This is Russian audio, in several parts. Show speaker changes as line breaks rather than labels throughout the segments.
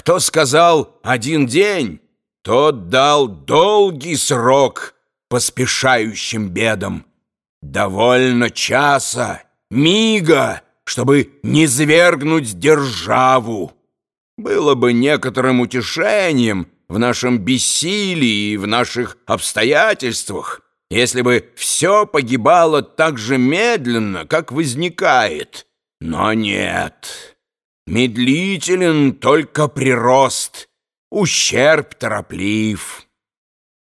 Кто сказал «один день», тот дал долгий срок поспешающим бедам. Довольно часа, мига, чтобы не свергнуть державу. Было бы некоторым утешением в нашем бессилии и в наших обстоятельствах, если бы все погибало так же медленно, как возникает. Но нет, медлителен только прирост, ущерб тороплив.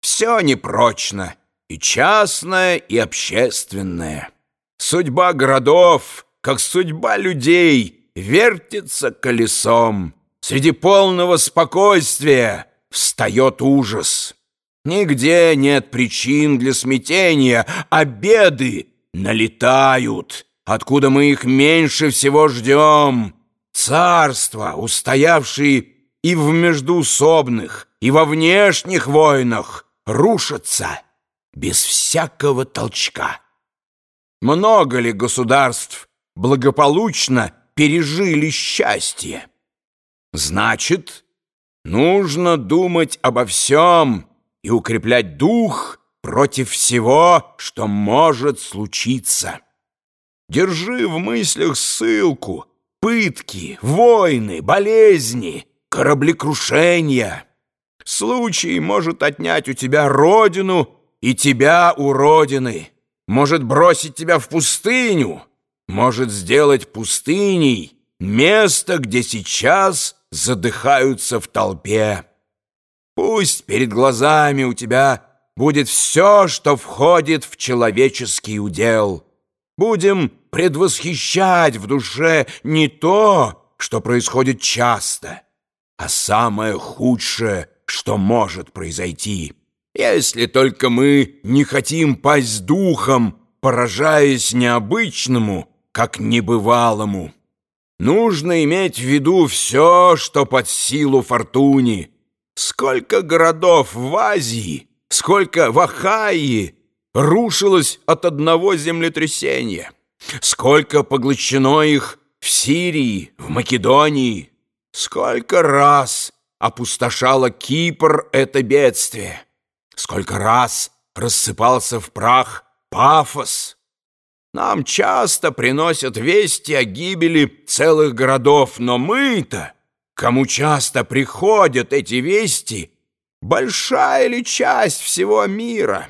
Все непрочно, и частное, и общественное. Судьба городов, как судьба людей, вертится колесом. Среди полного спокойствия встает ужас. Нигде нет причин для смятения, а беды налетают, откуда мы их меньше всего ждем. Царства, устоявшие и в междуусобных, и во внешних войнах, рушатся без всякого толчка. Много ли государств благополучно пережили счастье? Значит, нужно думать обо всем и укреплять дух против всего, что может случиться. Держи в мыслях ссылку, пытки, войны, болезни, кораблекрушения. Случай может отнять у тебя родину и тебя у родины, может бросить тебя в пустыню, может сделать пустыней место, где сейчас задыхаются в толпе. Пусть перед глазами у тебя будет все, что входит в человеческий удел. Будем предвосхищать в душе не то, что происходит часто, а самое худшее, что может произойти. Если только мы не хотим пасть духом, поражаясь необычному, как небывалому. Нужно иметь в виду все, что под силу фортуни. Сколько городов в Азии, сколько в Ахайи рушилось от одного землетрясения. Сколько поглощено их в Сирии, в Македонии. Сколько раз опустошало Кипр это бедствие. Сколько раз рассыпался в прах Пафос. Нам часто приносят вести о гибели целых городов, но мы-то, кому часто приходят эти вести, большая ли часть всего мира?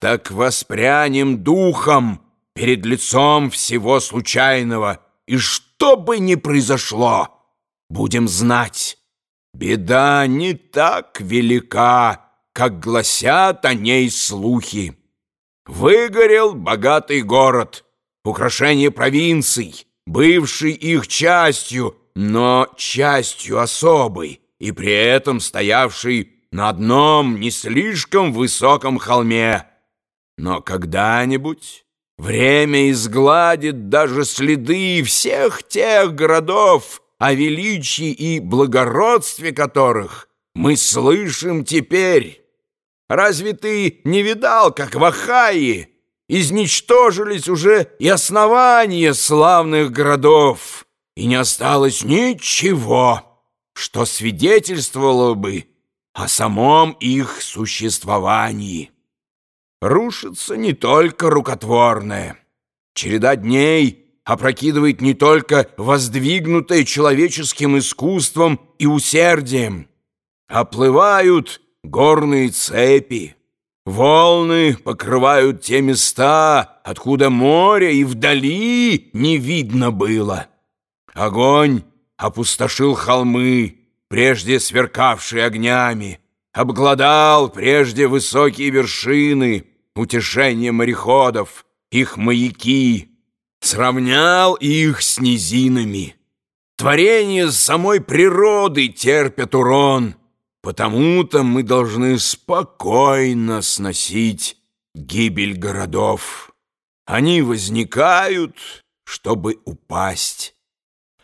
Так воспрянем духом перед лицом всего случайного, и что бы ни произошло, будем знать, беда не так велика, как гласят о ней слухи. Выгорел богатый город, украшение провинций, бывший их частью, но частью особой, и при этом стоявший на одном не слишком высоком холме. Но когда-нибудь время изгладит даже следы всех тех городов, о величии и благородстве которых мы слышим теперь». Разве ты не видал, как в Ахайи изничтожились уже и основания славных городов, и не осталось ничего, что свидетельствовало бы о самом их существовании? Рушится не только рукотворное. Череда дней опрокидывает не только воздвигнутое человеческим искусством и усердием. Оплывают горные цепи. Волны покрывают те места, откуда море и вдали не видно было. Огонь опустошил холмы, прежде сверкавшие огнями, обглодал прежде высокие вершины, утешение мореходов, их маяки, сравнял их с низинами. Творения самой природы терпят урон — Потому-то мы должны спокойно сносить гибель городов. Они возникают, чтобы упасть.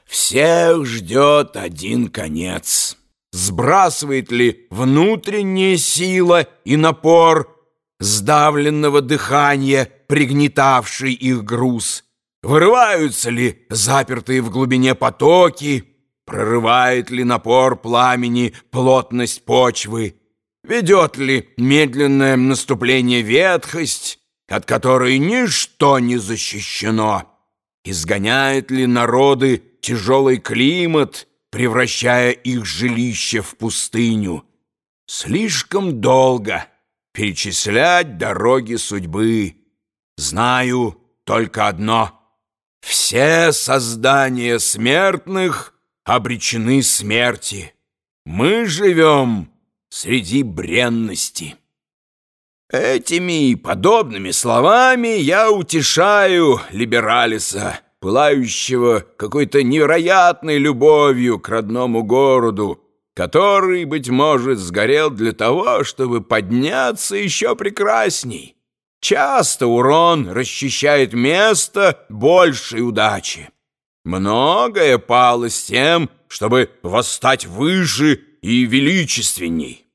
Всех ждет один конец. Сбрасывает ли внутренняя сила и напор сдавленного дыхания, пригнетавший их груз? Вырываются ли запертые в глубине потоки? прорывает ли напор пламени плотность почвы, ведет ли медленное наступление ветхость, от которой ничто не защищено, изгоняет ли народы тяжелый климат, превращая их жилище в пустыню. Слишком долго перечислять дороги судьбы. Знаю только одно — все создания смертных обречены смерти. Мы живем среди бренности. Этими и подобными словами я утешаю Либералиса, пылающего какой-то невероятной любовью к родному городу, который, быть может, сгорел для того, чтобы подняться еще прекрасней. Часто урон расчищает место большей удачи. Многое пало с тем, чтобы восстать выше и величественней.